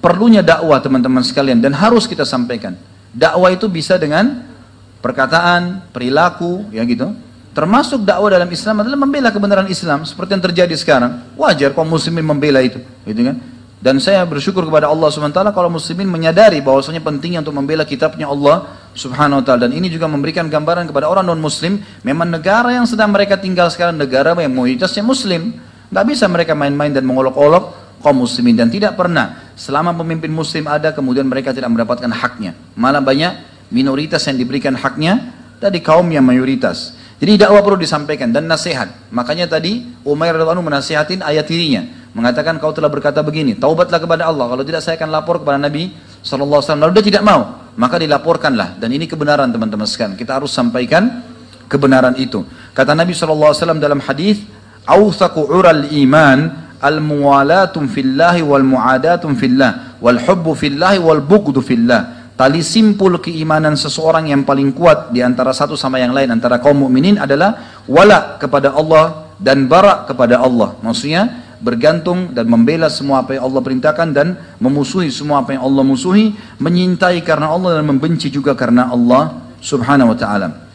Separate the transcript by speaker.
Speaker 1: perlunya dakwah teman-teman sekalian dan harus kita sampaikan. Dakwah itu bisa dengan perkataan, perilaku, ya gitu. Termasuk dakwah dalam Islam adalah membela kebenaran Islam seperti yang terjadi sekarang. Wajar kaum muslimin membela itu, gitu kan? Dan saya bersyukur kepada Allah SWT kalau muslimin menyadari bahwasanya pentingnya untuk membela kitabnya Allah Subhanahu wa taala dan ini juga memberikan gambaran kepada orang non muslim memang negara yang sedang mereka tinggal sekarang negara yang mayoritasnya muslim. Nggak bisa mereka main-main dan mengolok-olok kaum muslimin dan tidak pernah selama pemimpin muslim ada kemudian mereka tidak mendapatkan haknya. Malah banyak minoritas yang diberikan haknya dari kaum yang mayoritas. Jadi dakwah perlu disampaikan dan nasihat. Makanya tadi Umair radhiallahu menasihatin ayat dirinya mengatakan kau telah berkata begini, taubatlah kepada Allah. Kalau tidak saya akan lapor kepada Nabi wasallam. Lalu dia tidak mau, maka dilaporkanlah. Dan ini kebenaran teman-teman sekalian. Kita harus sampaikan kebenaran itu. Kata Nabi wasallam dalam hadis, "Awthaqu ural iman al-muwalatum fillahi wal muadatum fillah wal hubbu fillahi wal bughdu fillah." Tali simpul keimanan seseorang yang paling kuat di antara satu sama yang lain antara kaum mukminin adalah wala kepada Allah dan bara kepada Allah. Maksudnya bergantung dan membela semua apa yang Allah perintahkan dan memusuhi semua apa yang Allah musuhi, menyintai karena Allah dan membenci juga karena Allah Subhanahu wa taala.